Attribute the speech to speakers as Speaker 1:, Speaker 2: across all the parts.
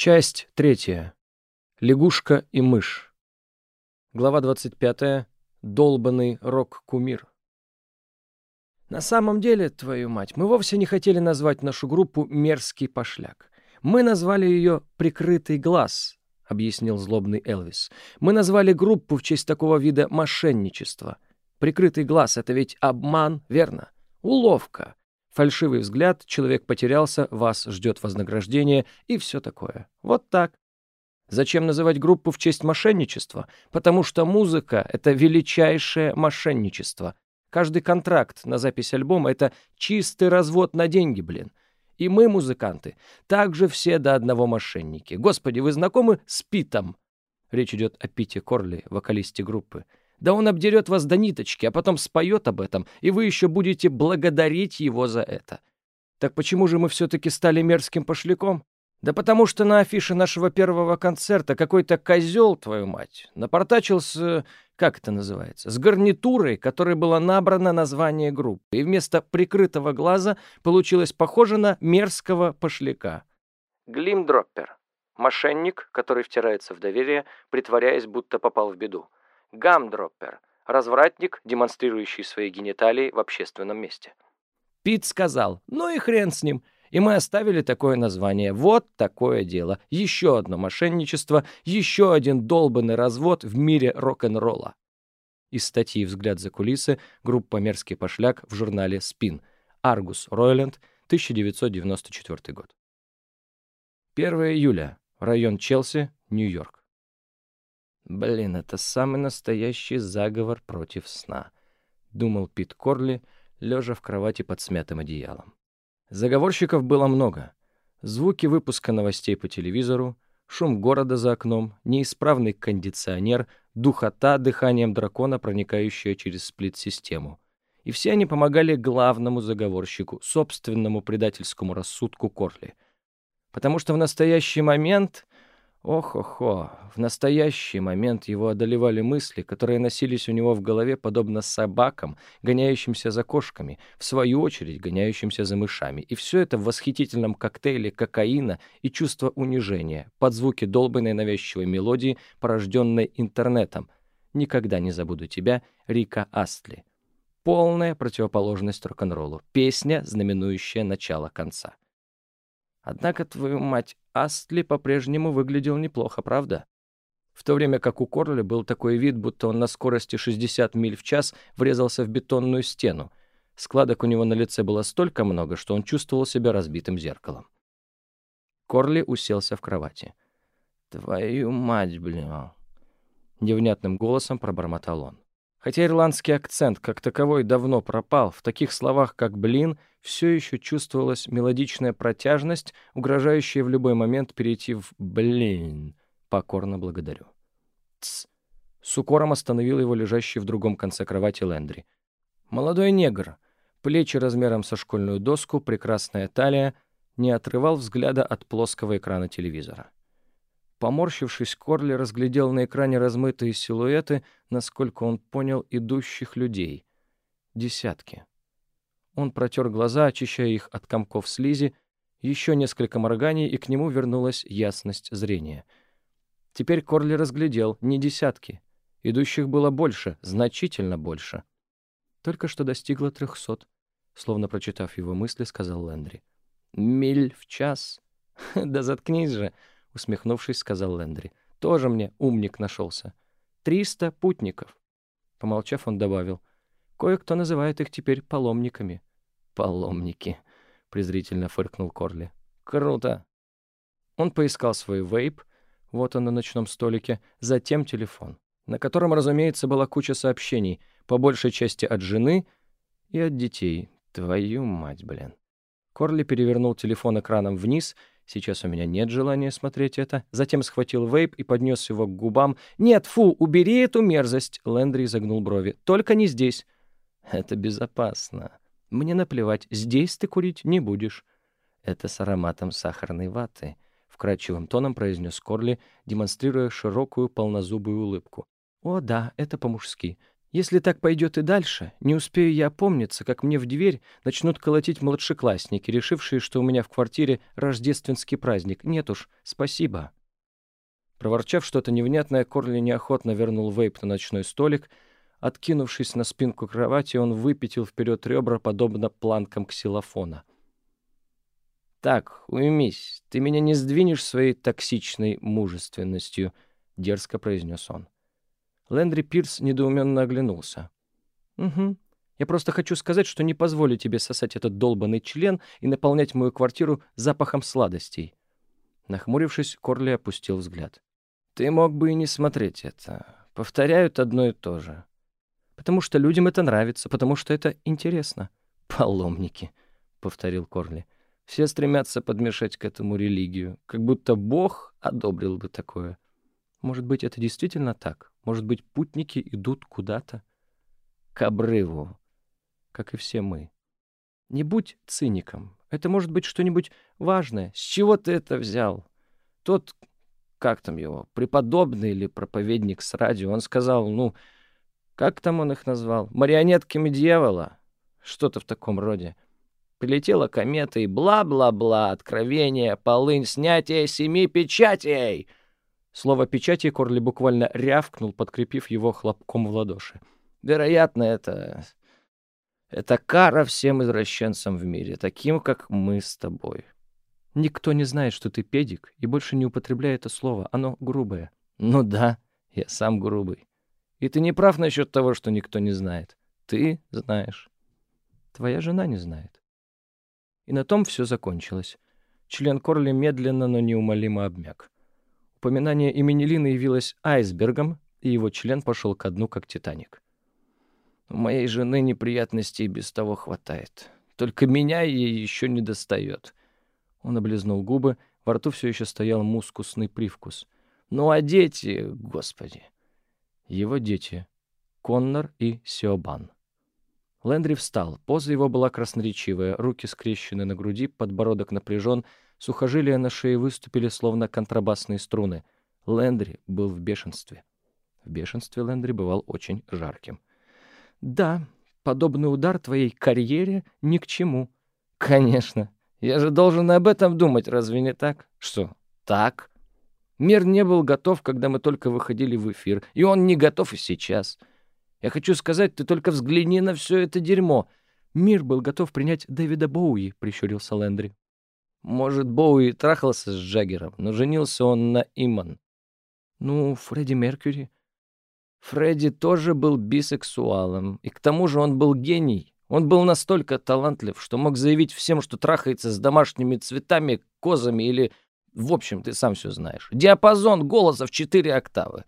Speaker 1: Часть третья. Лягушка и мышь. Глава 25. Долбанный рок-кумир. На самом деле, твою мать, мы вовсе не хотели назвать нашу группу «Мерзкий пошляк». Мы назвали ее «Прикрытый глаз», — объяснил злобный Элвис. Мы назвали группу в честь такого вида мошенничества. Прикрытый глаз — это ведь обман, верно? Уловка. Фальшивый взгляд, человек потерялся, вас ждет вознаграждение и все такое. Вот так. Зачем называть группу в честь мошенничества? Потому что музыка — это величайшее мошенничество. Каждый контракт на запись альбома — это чистый развод на деньги, блин. И мы, музыканты, также все до одного мошенники. Господи, вы знакомы с Питом? Речь идет о Пите Корли, вокалисте группы. Да он обдерет вас до ниточки, а потом споет об этом, и вы еще будете благодарить его за это. Так почему же мы все-таки стали мерзким пошляком? Да потому что на афише нашего первого концерта какой-то козел, твою мать, напортачил с... как это называется? С гарнитурой, которой было набрано название группы, и вместо прикрытого глаза получилось похоже на мерзкого пошляка. Глимдроппер. Мошенник, который втирается в доверие, притворяясь, будто попал в беду. Гамдроппер – развратник, демонстрирующий свои гениталии в общественном месте. Пит сказал, ну и хрен с ним. И мы оставили такое название. Вот такое дело. Еще одно мошенничество, еще один долбанный развод в мире рок-н-ролла. Из статьи «Взгляд за кулисы» группа «Мерзкий пошляк» в журнале «Спин». Аргус Ройленд, 1994 год. 1 июля. Район Челси, Нью-Йорк. Блин, это самый настоящий заговор против сна, думал Пит Корли, лежа в кровати под смятым одеялом. Заговорщиков было много. Звуки выпуска новостей по телевизору, шум города за окном, неисправный кондиционер, духота дыханием дракона, проникающая через сплит-систему. И все они помогали главному заговорщику, собственному предательскому рассудку Корли. Потому что в настоящий момент Ох-охо, в настоящий момент его одолевали мысли, которые носились у него в голове подобно собакам, гоняющимся за кошками, в свою очередь гоняющимся за мышами. И все это в восхитительном коктейле кокаина и чувства унижения, под звуки долбанной навязчивой мелодии, порожденной интернетом. «Никогда не забуду тебя» Рика Астли. Полная противоположность рок-н-роллу. Песня, знаменующая начало конца. Однако, твою мать, Астли по-прежнему выглядел неплохо, правда? В то время как у Корли был такой вид, будто он на скорости 60 миль в час врезался в бетонную стену. Складок у него на лице было столько много, что он чувствовал себя разбитым зеркалом. Корли уселся в кровати. «Твою мать, блин!» Невнятным голосом пробормотал он. Хотя ирландский акцент как таковой давно пропал, в таких словах, как «блин», все еще чувствовалась мелодичная протяжность, угрожающая в любой момент перейти в «блин». Покорно благодарю. «Тсс!» С укором остановил его лежащий в другом конце кровати Лэндри. Молодой негр, плечи размером со школьную доску, прекрасная талия, не отрывал взгляда от плоского экрана телевизора. Поморщившись, Корли разглядел на экране размытые силуэты, насколько он понял, идущих людей. Десятки. Он протер глаза, очищая их от комков слизи, еще несколько морганий, и к нему вернулась ясность зрения. Теперь Корли разглядел не десятки. Идущих было больше, значительно больше. Только что достигло трехсот, словно прочитав его мысли, сказал Лэндри. «Миль в час? Да заткнись же!» Усмехнувшись, сказал Лендри. Тоже мне умник нашелся. Триста путников. Помолчав, он добавил. Кое-кто называет их теперь паломниками. Паломники, презрительно фыркнул Корли. Круто. Он поискал свой вейп, вот он на ночном столике, затем телефон, на котором, разумеется, была куча сообщений, по большей части от жены и от детей. Твою мать, блин. Корли перевернул телефон экраном вниз Сейчас у меня нет желания смотреть это. Затем схватил вейп и поднес его к губам. «Нет, фу, убери эту мерзость!» Лэндри загнул брови. «Только не здесь». «Это безопасно. Мне наплевать, здесь ты курить не будешь». «Это с ароматом сахарной ваты», — вкрадчивым тоном произнес Корли, демонстрируя широкую полнозубую улыбку. «О, да, это по-мужски. Если так пойдет и дальше, не успею я опомниться, как мне в дверь начнут колотить младшеклассники, решившие, что у меня в квартире рождественский праздник. Нет уж, спасибо. Проворчав что-то невнятное, Корли неохотно вернул вейп на ночной столик. Откинувшись на спинку кровати, он выпятил вперед ребра, подобно планкам ксилофона. «Так, уймись, ты меня не сдвинешь своей токсичной мужественностью», — дерзко произнес он. Лэндри Пирс недоуменно оглянулся. «Угу. Я просто хочу сказать, что не позволю тебе сосать этот долбанный член и наполнять мою квартиру запахом сладостей». Нахмурившись, Корли опустил взгляд. «Ты мог бы и не смотреть это. Повторяют одно и то же. Потому что людям это нравится, потому что это интересно». «Паломники», — повторил Корли. «Все стремятся подмешать к этому религию, как будто Бог одобрил бы такое». Может быть, это действительно так? Может быть, путники идут куда-то? К обрыву, как и все мы. Не будь циником. Это может быть что-нибудь важное. С чего ты это взял? Тот, как там его, преподобный или проповедник с радио, он сказал, ну, как там он их назвал? Марионетками дьявола? Что-то в таком роде. Прилетела комета и бла-бла-бла, откровение, полынь, снятие семи печатей — Слово «печати» Корли буквально рявкнул, подкрепив его хлопком в ладоши. «Вероятно, это... это кара всем извращенцам в мире, таким, как мы с тобой». «Никто не знает, что ты педик, и больше не употребляй это слово. Оно грубое». «Ну да, я сам грубый. И ты не прав насчет того, что никто не знает. Ты знаешь. Твоя жена не знает». И на том все закончилось. Член Корли медленно, но неумолимо обмяк. Упоминание имени Лины явилось айсбергом, и его член пошел ко дну, как Титаник. «У моей жены неприятностей без того хватает. Только меня ей еще не достает». Он облизнул губы, во рту все еще стоял мускусный привкус. «Ну а дети, господи!» Его дети — Коннор и Сиобан. Лэндри встал. Поза его была красноречивая, руки скрещены на груди, подбородок напряжен — Сухожилия на шее выступили, словно контрабасные струны. Лэндри был в бешенстве. В бешенстве Лэндри бывал очень жарким. «Да, подобный удар твоей карьере ни к чему». «Конечно. Я же должен об этом думать, разве не так?» «Что, так?» Мир не был готов, когда мы только выходили в эфир, и он не готов и сейчас. Я хочу сказать, ты только взгляни на все это дерьмо. Мир был готов принять Дэвида Боуи, — прищурился Лэндри. Может, Боуи трахался с Джаггером, но женился он на Иман. Ну, Фредди Меркьюри. Фредди тоже был бисексуалом, и к тому же он был гений. Он был настолько талантлив, что мог заявить всем, что трахается с домашними цветами, козами или... В общем, ты сам все знаешь. Диапазон голоса в четыре октавы.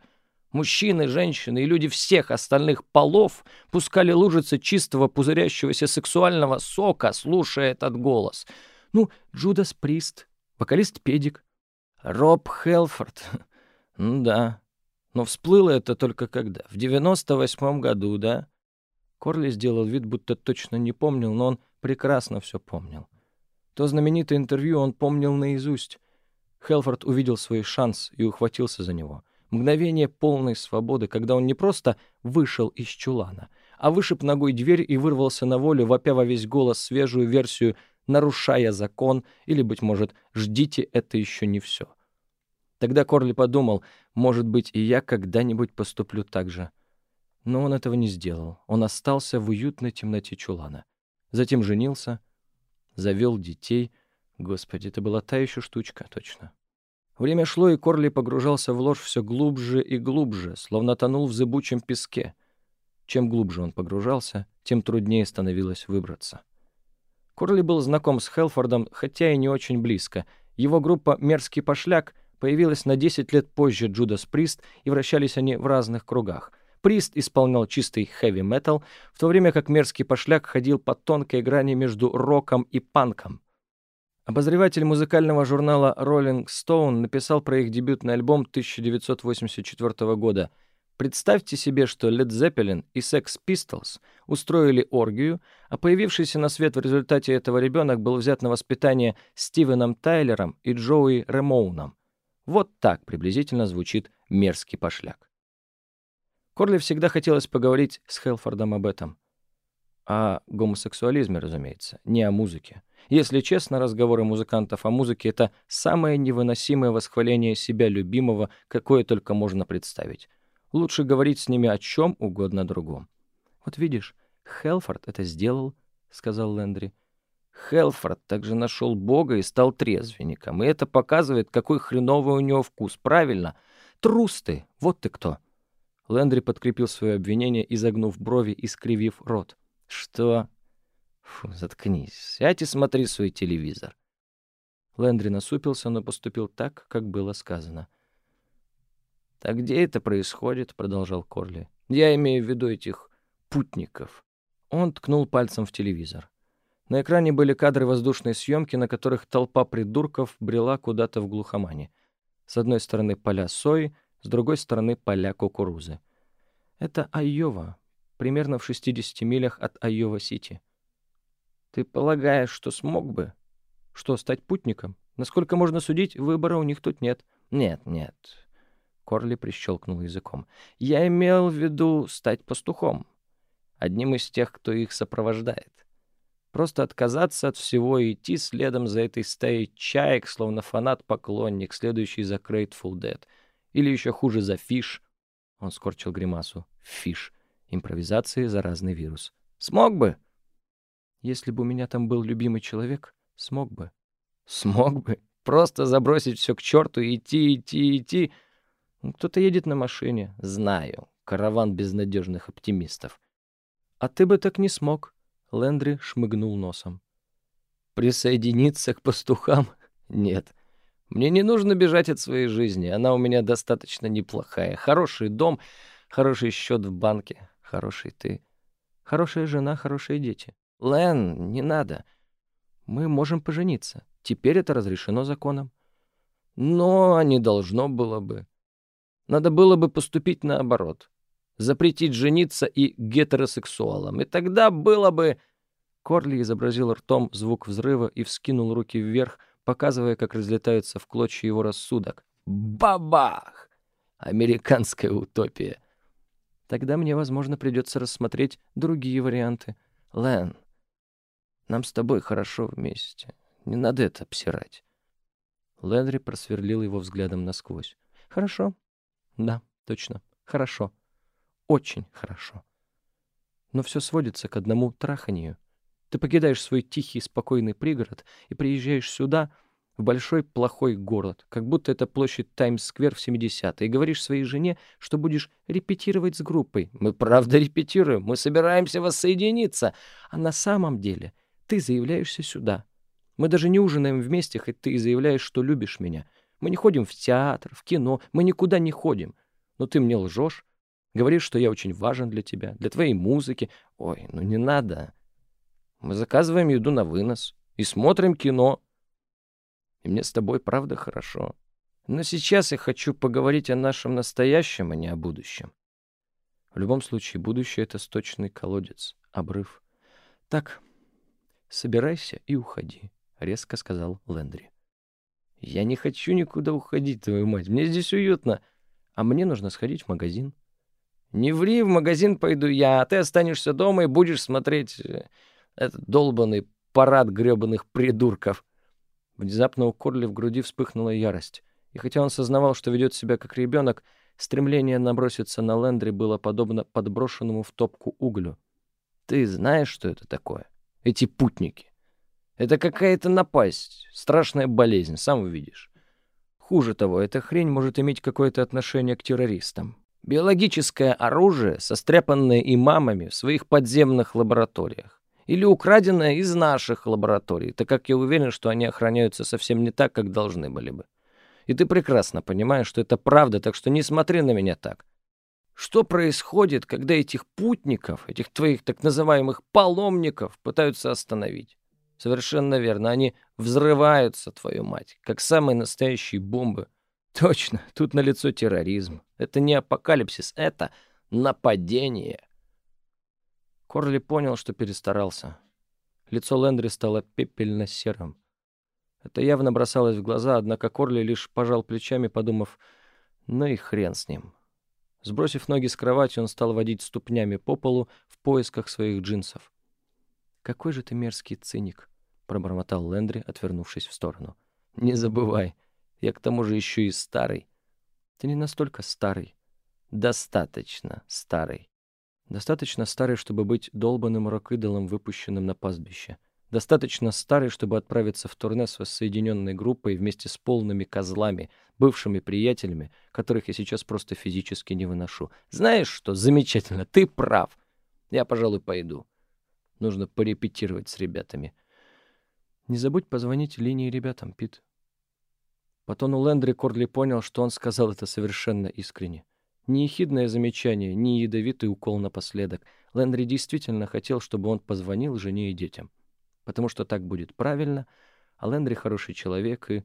Speaker 1: Мужчины, женщины и люди всех остальных полов пускали лужицы чистого пузырящегося сексуального сока, слушая этот голос — ну, Джудас Прист, вокалист Педик. Роб Хелфорд. Ну да. Но всплыло это только когда? В девяносто восьмом году, да? Корли сделал вид, будто точно не помнил, но он прекрасно все помнил. То знаменитое интервью он помнил наизусть. Хелфорд увидел свой шанс и ухватился за него. Мгновение полной свободы, когда он не просто вышел из чулана, а вышиб ногой дверь и вырвался на волю, вопя во весь голос свежую версию нарушая закон, или, быть может, ждите, это еще не все. Тогда Корли подумал, может быть, и я когда-нибудь поступлю так же. Но он этого не сделал. Он остался в уютной темноте чулана. Затем женился, завел детей. Господи, это была та еще штучка, точно. Время шло, и Корли погружался в ложь все глубже и глубже, словно тонул в зыбучем песке. Чем глубже он погружался, тем труднее становилось выбраться. Корли был знаком с Хелфордом, хотя и не очень близко. Его группа «Мерзкий пошляк» появилась на 10 лет позже Джудас Прист, и вращались они в разных кругах. Прист исполнял чистый хэви-метал, в то время как «Мерзкий пошляк» ходил по тонкой грани между роком и панком. Обозреватель музыкального журнала Rolling Stone написал про их дебютный альбом 1984 года — Представьте себе, что Led Zeppelin и Sex Pistols устроили оргию, а появившийся на свет в результате этого ребенок был взят на воспитание Стивеном Тайлером и Джоуи Ремоуном. Вот так приблизительно звучит мерзкий пошляк. Корли всегда хотелось поговорить с Хелфордом об этом. О гомосексуализме, разумеется, не о музыке. Если честно, разговоры музыкантов о музыке — это самое невыносимое восхваление себя любимого, какое только можно представить. Лучше говорить с ними о чем угодно другом. «Вот видишь, Хелфорд это сделал», — сказал Лэндри. Хелфорд также нашел Бога и стал трезвенником. И это показывает, какой хреновый у него вкус. Правильно? Трус ты. Вот ты кто. Лэндри подкрепил свое обвинение, изогнув брови и скривив рот. Что? Фу, заткнись. Сядь и смотри свой телевизор. Лэндри насупился, но поступил так, как было сказано. «Так где это происходит?» — продолжал Корли. «Я имею в виду этих путников». Он ткнул пальцем в телевизор. На экране были кадры воздушной съемки, на которых толпа придурков брела куда-то в глухомане. С одной стороны поля сои, с другой стороны поля кукурузы. Это Айова, примерно в 60 милях от Айова-Сити. Ты полагаешь, что смог бы? Что, стать путником? Насколько можно судить, выбора у них тут нет. Нет, нет. Корли прищелкнул языком. Я имел в виду стать пастухом. Одним из тех, кто их сопровождает. Просто отказаться от всего и идти следом за этой стаей чаек, словно фанат-поклонник, следующий за Grateful Dead. Или еще хуже за Фиш. Он скорчил гримасу. Фиш. Импровизации — заразный вирус. Смог бы? Если бы у меня там был любимый человек, смог бы. Смог бы. Просто забросить все к черту и идти, идти, идти. Кто-то едет на машине. Знаю. Караван безнадежных оптимистов. А ты бы так не смог. Лендри шмыгнул носом. «Присоединиться к пастухам? Нет. Мне не нужно бежать от своей жизни. Она у меня достаточно неплохая. Хороший дом, хороший счет в банке, хороший ты. Хорошая жена, хорошие дети. Лен, не надо. Мы можем пожениться. Теперь это разрешено законом. Но не должно было бы. Надо было бы поступить наоборот запретить жениться и гетеросексуалам. И тогда было бы... Корли изобразил ртом звук взрыва и вскинул руки вверх, показывая, как разлетается в клочья его рассудок. Бабах! Американская утопия. Тогда мне, возможно, придется рассмотреть другие варианты. Лэн, нам с тобой хорошо вместе. Не надо это обсирать. Лэнри просверлил его взглядом насквозь. Хорошо. Да, точно. Хорошо очень хорошо. Но все сводится к одному траханию. Ты покидаешь свой тихий, спокойный пригород и приезжаешь сюда, в большой плохой город, как будто это площадь Таймс-сквер в 70-е, и говоришь своей жене, что будешь репетировать с группой. Мы правда репетируем, мы собираемся воссоединиться. А на самом деле ты заявляешься сюда. Мы даже не ужинаем вместе, хоть ты и заявляешь, что любишь меня. Мы не ходим в театр, в кино, мы никуда не ходим. Но ты мне лжешь, Говоришь, что я очень важен для тебя, для твоей музыки. Ой, ну не надо. Мы заказываем еду на вынос и смотрим кино. И мне с тобой правда хорошо. Но сейчас я хочу поговорить о нашем настоящем, а не о будущем. В любом случае, будущее — это сточный колодец, обрыв. Так, собирайся и уходи, — резко сказал Лендри. Я не хочу никуда уходить, твою мать. Мне здесь уютно. А мне нужно сходить в магазин. Не ври, в магазин пойду я, а ты останешься дома и будешь смотреть э, этот долбанный парад грёбаных придурков. Внезапно у Корли в груди вспыхнула ярость. И хотя он сознавал, что ведет себя как ребенок, стремление наброситься на Лендри было подобно подброшенному в топку углю. Ты знаешь, что это такое? Эти путники. Это какая-то напасть, страшная болезнь, сам увидишь. Хуже того, эта хрень может иметь какое-то отношение к террористам. Биологическое оружие, состряпанное имамами в своих подземных лабораториях. Или украденное из наших лабораторий, так как я уверен, что они охраняются совсем не так, как должны были бы. И ты прекрасно понимаешь, что это правда, так что не смотри на меня так. Что происходит, когда этих путников, этих твоих так называемых паломников пытаются остановить? Совершенно верно, они взрываются, твою мать, как самые настоящие бомбы — Точно, тут налицо терроризм. Это не апокалипсис, это нападение. Корли понял, что перестарался. Лицо Лендри стало пепельно-серым. Это явно бросалось в глаза, однако Корли лишь пожал плечами, подумав, ну и хрен с ним. Сбросив ноги с кровати, он стал водить ступнями по полу в поисках своих джинсов. «Какой же ты мерзкий циник», — пробормотал Лендри, отвернувшись в сторону. «Не забывай, я к тому же еще и старый». «Ты не настолько старый». «Достаточно старый». «Достаточно старый, чтобы быть долбанным рок-идолом, выпущенным на пастбище». Достаточно старый, чтобы отправиться в турне с воссоединенной группой вместе с полными козлами, бывшими приятелями, которых я сейчас просто физически не выношу. Знаешь что? Замечательно, ты прав. Я, пожалуй, пойду. Нужно порепетировать с ребятами. Не забудь позвонить линии ребятам, Пит. По тону Лендри Кордли понял, что он сказал это совершенно искренне. Ни ехидное замечание, ни ядовитый укол напоследок. Лендри действительно хотел, чтобы он позвонил жене и детям потому что так будет правильно, а Лендри хороший человек и...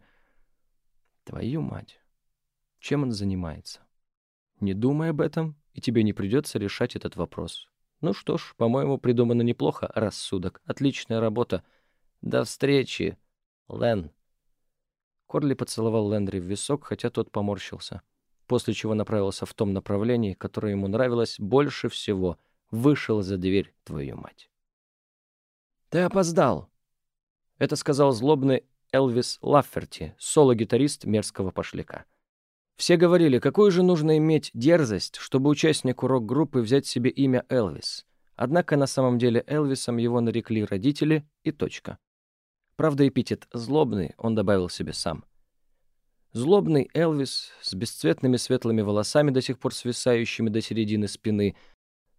Speaker 1: Твою мать! Чем он занимается? Не думай об этом, и тебе не придется решать этот вопрос. Ну что ж, по-моему, придумано неплохо, рассудок. Отличная работа. До встречи, Лен. Корли поцеловал Лендри в висок, хотя тот поморщился. После чего направился в том направлении, которое ему нравилось больше всего. Вышел за дверь, твою мать. «Ты опоздал!» Это сказал злобный Элвис Лафферти, соло-гитарист мерзкого пошляка. Все говорили, какую же нужно иметь дерзость, чтобы участнику рок-группы взять себе имя Элвис. Однако на самом деле Элвисом его нарекли родители и точка. Правда, эпитет «злобный» он добавил себе сам. Злобный Элвис с бесцветными светлыми волосами, до сих пор свисающими до середины спины.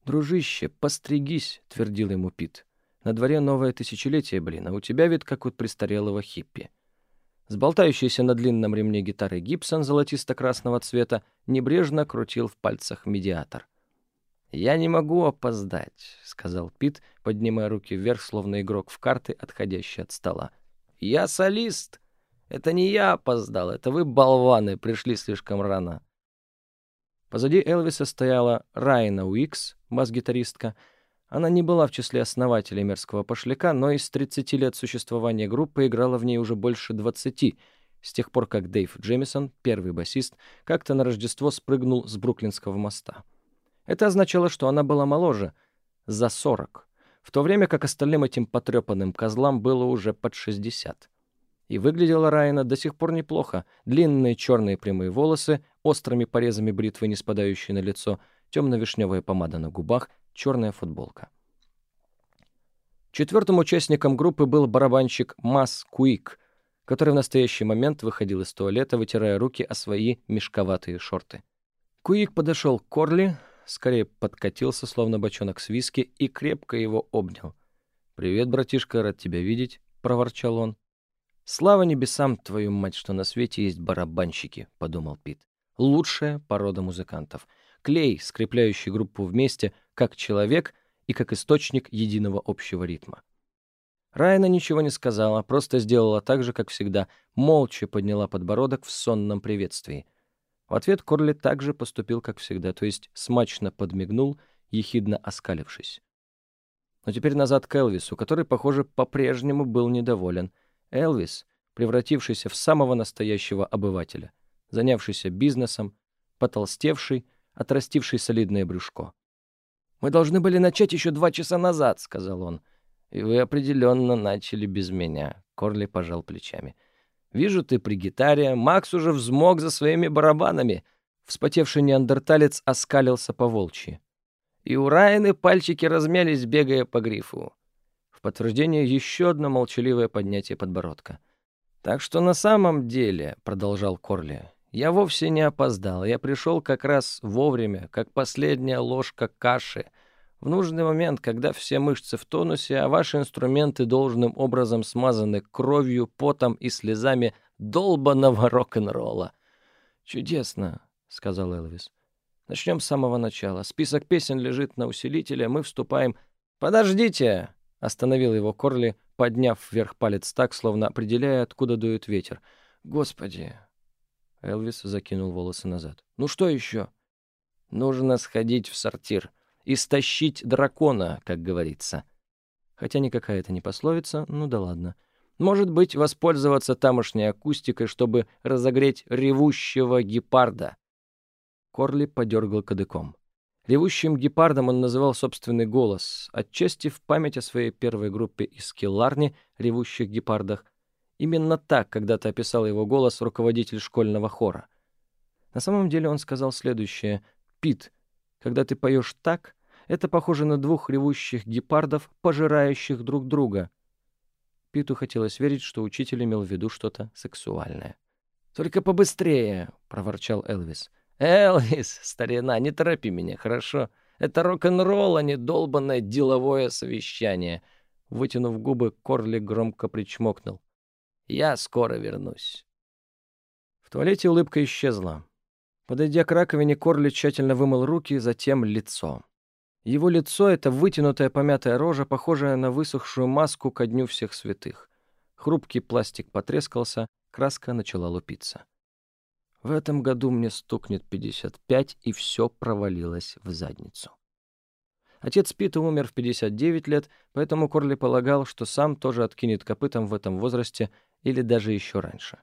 Speaker 1: «Дружище, постригись», — твердил ему Пит. На дворе новое тысячелетие, блин, а у тебя вид как у престарелого хиппи. Сболтающийся на длинном ремне гитары Гибсон золотисто-красного цвета небрежно крутил в пальцах медиатор. «Я не могу опоздать», — сказал Пит, поднимая руки вверх, словно игрок в карты, отходящий от стола. «Я солист. Это не я опоздал, это вы, болваны, пришли слишком рано». Позади Элвиса стояла Райна Уикс, бас-гитаристка, — она не была в числе основателей мерзкого пошляка, но из 30 лет существования группы играла в ней уже больше 20, с тех пор, как Дэйв Джемисон, первый басист, как-то на Рождество спрыгнул с Бруклинского моста. Это означало, что она была моложе, за 40, в то время как остальным этим потрепанным козлам было уже под 60. И выглядела Райана до сих пор неплохо. Длинные черные прямые волосы, острыми порезами бритвы, не спадающие на лицо, темно-вишневая помада на губах, черная футболка. Четвертым участником группы был барабанщик Мас Куик, который в настоящий момент выходил из туалета, вытирая руки о свои мешковатые шорты. Куик подошел к Корли, скорее подкатился, словно бочонок с виски, и крепко его обнял. «Привет, братишка, рад тебя видеть», — проворчал он. «Слава небесам, твою мать, что на свете есть барабанщики», — подумал Пит. «Лучшая порода музыкантов. Клей, скрепляющий группу вместе — как человек и как источник единого общего ритма. Райна ничего не сказала, просто сделала так же, как всегда, молча подняла подбородок в сонном приветствии. В ответ Корли также поступил, как всегда, то есть смачно подмигнул, ехидно оскалившись. Но теперь назад к Элвису, который, похоже, по-прежнему был недоволен. Элвис, превратившийся в самого настоящего обывателя, занявшийся бизнесом, потолстевший, отрастивший солидное брюшко. «Мы должны были начать еще два часа назад», — сказал он. «И вы определенно начали без меня», — Корли пожал плечами. «Вижу, ты при гитаре. Макс уже взмок за своими барабанами». Вспотевший неандерталец оскалился по волчьи. И у Райаны пальчики размялись, бегая по грифу. В подтверждение еще одно молчаливое поднятие подбородка. «Так что на самом деле», — продолжал Корли, я вовсе не опоздал, я пришел как раз вовремя, как последняя ложка каши, в нужный момент, когда все мышцы в тонусе, а ваши инструменты должным образом смазаны кровью, потом и слезами долбанного рок-н-ролла. «Чудесно», — сказал Элвис. «Начнем с самого начала. Список песен лежит на усилителе, мы вступаем...» «Подождите!» — остановил его Корли, подняв вверх палец так, словно определяя, откуда дует ветер. «Господи, Элвис закинул волосы назад. «Ну что еще?» «Нужно сходить в сортир. Истощить дракона, как говорится». Хотя никакая это не пословица, ну да ладно. Может быть, воспользоваться тамошней акустикой, чтобы разогреть ревущего гепарда. Корли подергал кадыком. Ревущим гепардом он называл собственный голос, отчасти в память о своей первой группе из Келларни, ревущих гепардах. Именно так когда-то описал его голос руководитель школьного хора. На самом деле он сказал следующее. «Пит, когда ты поешь так, это похоже на двух ревущих гепардов, пожирающих друг друга». Питу хотелось верить, что учитель имел в виду что-то сексуальное. «Только побыстрее!» — проворчал Элвис. «Элвис, старина, не торопи меня, хорошо? Это рок-н-ролл, а не долбанное деловое совещание». Вытянув губы, Корли громко причмокнул. «Я скоро вернусь». В туалете улыбка исчезла. Подойдя к раковине, Корли тщательно вымыл руки, затем лицо. Его лицо — это вытянутая помятая рожа, похожая на высохшую маску ко дню всех святых. Хрупкий пластик потрескался, краска начала лупиться. В этом году мне стукнет 55, и все провалилось в задницу. Отец Пита умер в 59 лет, поэтому Корли полагал, что сам тоже откинет копытом в этом возрасте или даже еще раньше.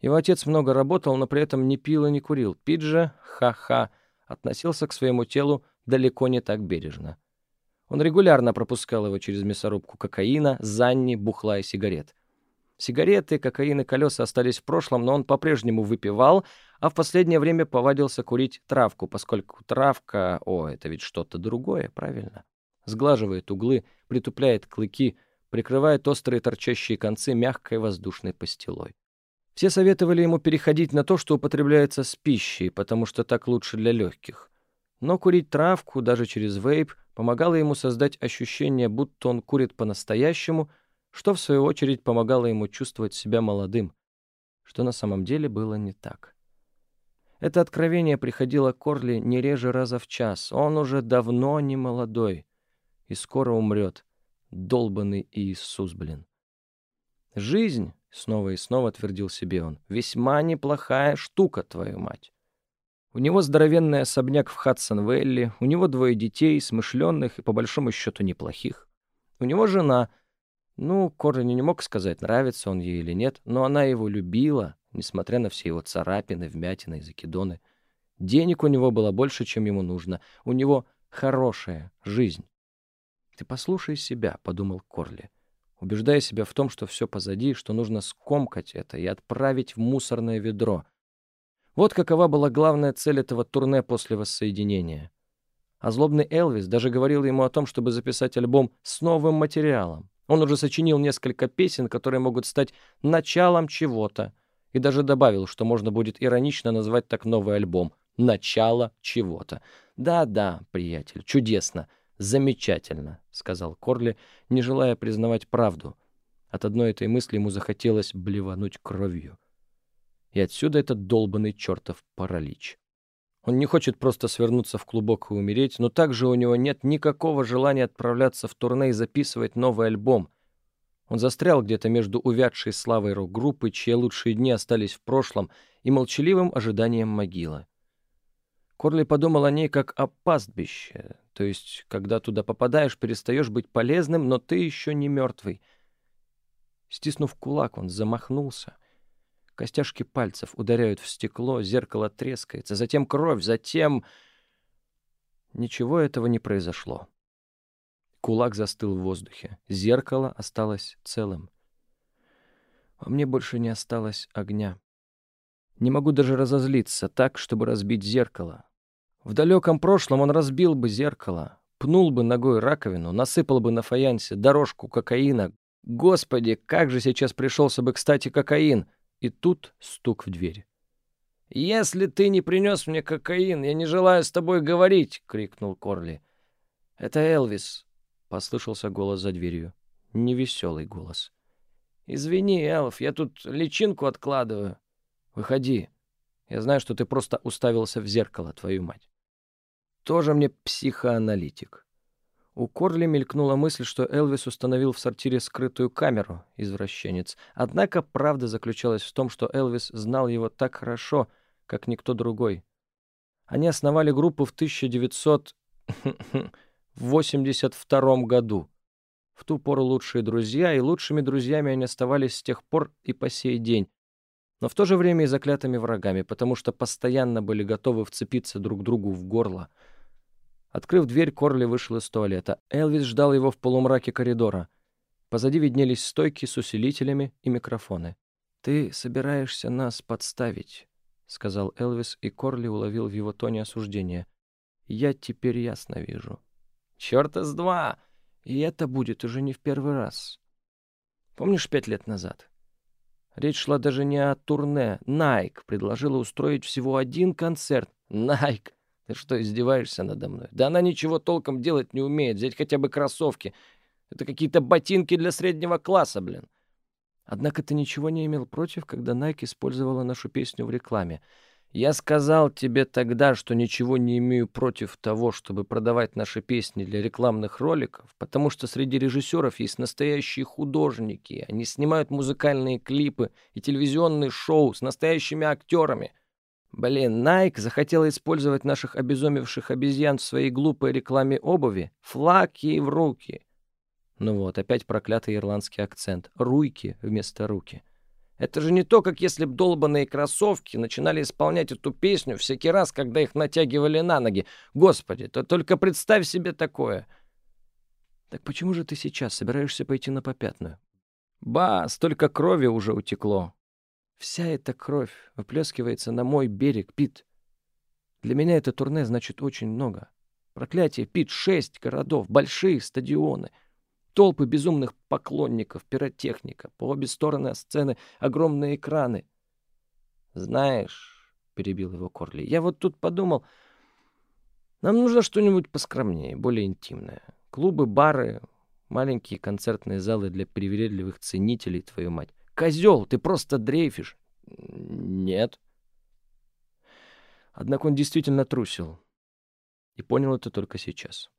Speaker 1: Его отец много работал, но при этом не пил и не курил. Пит же, ха-ха, относился к своему телу далеко не так бережно. Он регулярно пропускал его через мясорубку кокаина, занни, бухла и сигарет. Сигареты, кокаин и колеса остались в прошлом, но он по-прежнему выпивал, а в последнее время повадился курить травку, поскольку травка, о, это ведь что-то другое, правильно? Сглаживает углы, притупляет клыки, прикрывает острые торчащие концы мягкой воздушной пастилой. Все советовали ему переходить на то, что употребляется с пищей, потому что так лучше для легких. Но курить травку, даже через вейп, помогало ему создать ощущение, будто он курит по-настоящему — что в свою очередь помогало ему чувствовать себя молодым, что на самом деле было не так. Это откровение приходило Корли не реже раза в час. Он уже давно не молодой и скоро умрет. Долбанный Иисус, блин. Жизнь, снова и снова твердил себе он, весьма неплохая штука, твою мать. У него здоровенный особняк в Хадсон-Вэлли, у него двое детей, смышленных и по большому счету неплохих. У него жена — ну, Корни не мог сказать, нравится он ей или нет, но она его любила, несмотря на все его царапины, вмятины и закидоны. Денег у него было больше, чем ему нужно. У него хорошая жизнь. «Ты послушай себя», — подумал Корли, убеждая себя в том, что все позади, что нужно скомкать это и отправить в мусорное ведро. Вот какова была главная цель этого турне после воссоединения. А злобный Элвис даже говорил ему о том, чтобы записать альбом с новым материалом. Он уже сочинил несколько песен, которые могут стать началом чего-то, и даже добавил, что можно будет иронично назвать так новый альбом «Начало чего-то». «Да-да, приятель, чудесно, замечательно», — сказал Корли, не желая признавать правду. От одной этой мысли ему захотелось блевануть кровью. И отсюда этот долбанный чертов паралич. Он не хочет просто свернуться в клубок и умереть, но также у него нет никакого желания отправляться в турне и записывать новый альбом. Он застрял где-то между увядшей славой рок-группы, чьи лучшие дни остались в прошлом, и молчаливым ожиданием могилы. Корли подумал о ней как о пастбище, то есть, когда туда попадаешь, перестаешь быть полезным, но ты еще не мертвый. Стиснув кулак, он замахнулся — Костяшки пальцев ударяют в стекло, зеркало трескается, затем кровь, затем... Ничего этого не произошло. Кулак застыл в воздухе. Зеркало осталось целым. А мне больше не осталось огня. Не могу даже разозлиться так, чтобы разбить зеркало. В далеком прошлом он разбил бы зеркало, пнул бы ногой раковину, насыпал бы на фаянсе дорожку кокаина. Господи, как же сейчас пришелся бы, кстати, кокаин! И тут стук в дверь. «Если ты не принес мне кокаин, я не желаю с тобой говорить!» — крикнул Корли. «Это Элвис», — послышался голос за дверью. Невеселый голос. «Извини, Элф, я тут личинку откладываю. Выходи. Я знаю, что ты просто уставился в зеркало, твою мать. Тоже мне психоаналитик». У Корли мелькнула мысль, что Элвис установил в сортире скрытую камеру, извращенец. Однако правда заключалась в том, что Элвис знал его так хорошо, как никто другой. Они основали группу в 1982 году. В ту пору лучшие друзья, и лучшими друзьями они оставались с тех пор и по сей день. но в то же время и заклятыми врагами, потому что постоянно были готовы вцепиться друг другу в горло. Открыв дверь, Корли вышел из туалета. Элвис ждал его в полумраке коридора. Позади виднелись стойки с усилителями и микрофоны. «Ты собираешься нас подставить», — сказал Элвис, и Корли уловил в его тоне осуждение. «Я теперь ясно вижу». «Чёрта с два! И это будет уже не в первый раз. Помнишь пять лет назад?» Речь шла даже не о турне. Nike предложила устроить всего один концерт. Nike! Ты что, издеваешься надо мной? Да она ничего толком делать не умеет. Взять хотя бы кроссовки. Это какие-то ботинки для среднего класса, блин. Однако ты ничего не имел против, когда Nike использовала нашу песню в рекламе. Я сказал тебе тогда, что ничего не имею против того, чтобы продавать наши песни для рекламных роликов, потому что среди режиссеров есть настоящие художники. Они снимают музыкальные клипы и телевизионные шоу с настоящими актерами. Блин, Nike захотела использовать наших обезумевших обезьян в своей глупой рекламе обуви. Флаг ей в руки. Ну вот, опять проклятый ирландский акцент. Руйки вместо руки. Это же не то, как если б долбанные кроссовки начинали исполнять эту песню всякий раз, когда их натягивали на ноги. Господи, то только представь себе такое. Так почему же ты сейчас собираешься пойти на попятную? Ба, столько крови уже утекло. Вся эта кровь выплескивается на мой берег, Пит. Для меня это турне значит очень много. Проклятие, Пит, шесть городов, большие стадионы — Толпы безумных поклонников, пиротехника, по обе стороны сцены огромные экраны. «Знаешь», — перебил его Корли, — «я вот тут подумал, нам нужно что-нибудь поскромнее, более интимное. Клубы, бары, маленькие концертные залы для привередливых ценителей, твою мать. Козел, ты просто дрейфишь». «Нет». Однако он действительно трусил. И понял это только сейчас.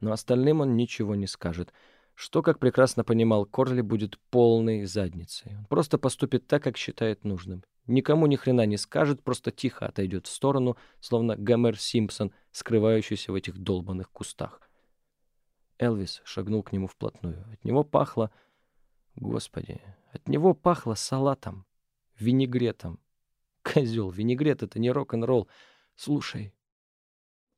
Speaker 1: Но остальным он ничего не скажет — что, как прекрасно понимал Корли, будет полной задницей. Он просто поступит так, как считает нужным. Никому ни хрена не скажет, просто тихо отойдет в сторону, словно Гомер Симпсон, скрывающийся в этих долбанных кустах. Элвис шагнул к нему вплотную. От него пахло... Господи, от него пахло салатом, винегретом. Козел, винегрет — это не рок-н-ролл. Слушай,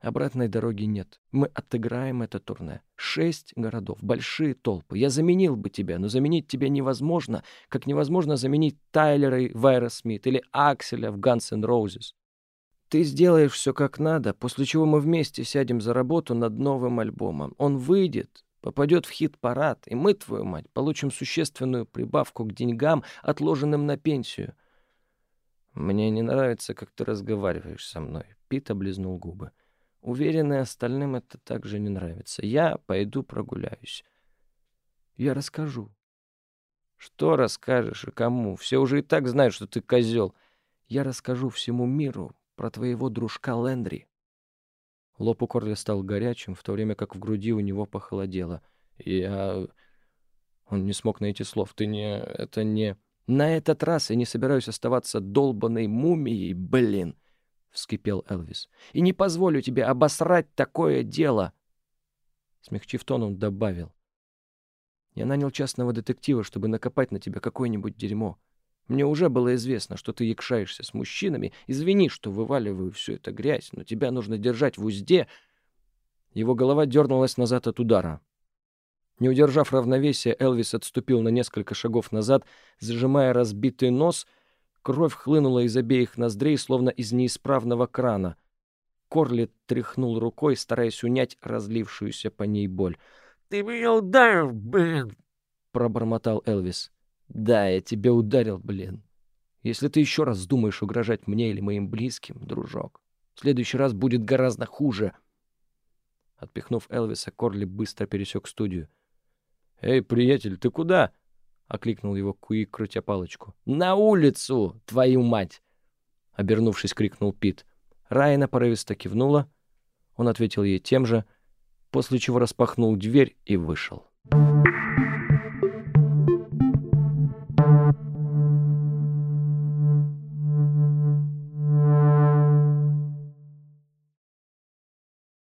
Speaker 1: Обратной дороги нет. Мы отыграем это турне. Шесть городов, большие толпы. Я заменил бы тебя, но заменить тебя невозможно, как невозможно заменить Тайлера в Aerosmith или Акселя в Guns N' Roses. Ты сделаешь все как надо, после чего мы вместе сядем за работу над новым альбомом. Он выйдет, попадет в хит-парад, и мы, твою мать, получим существенную прибавку к деньгам, отложенным на пенсию. Мне не нравится, как ты разговариваешь со мной. Пит облизнул губы. Уверенный, остальным это также не нравится. Я пойду прогуляюсь. Я расскажу. Что расскажешь и кому? Все уже и так знают, что ты козел. Я расскажу всему миру про твоего дружка Лендри. Лоб у Корли стал горячим, в то время как в груди у него похолодело. Я... Он не смог найти слов. Ты не... Это не... На этот раз я не собираюсь оставаться долбанной мумией, блин. — вскипел Элвис. «И не позволю тебе обосрать такое дело!» Смягчив тон, он добавил. «Я нанял частного детектива, чтобы накопать на тебя какое-нибудь дерьмо. Мне уже было известно, что ты якшаешься с мужчинами. Извини, что вываливаю всю эту грязь, но тебя нужно держать в узде». Его голова дернулась назад от удара. Не удержав равновесия, Элвис отступил на несколько шагов назад, зажимая разбитый нос — Кровь хлынула из обеих ноздрей, словно из неисправного крана. Корли тряхнул рукой, стараясь унять разлившуюся по ней боль. «Ты меня ударил, блин!» — пробормотал Элвис. «Да, я тебя ударил, блин. Если ты еще раз думаешь угрожать мне или моим близким, дружок, в следующий раз будет гораздо хуже». Отпихнув Элвиса, Корли быстро пересек студию. «Эй, приятель, ты куда?» — окликнул его Куи, крутя палочку. «На улицу, твою мать!» Обернувшись, крикнул Пит. Райана порывисто кивнула. Он ответил ей тем же, после чего распахнул дверь и вышел.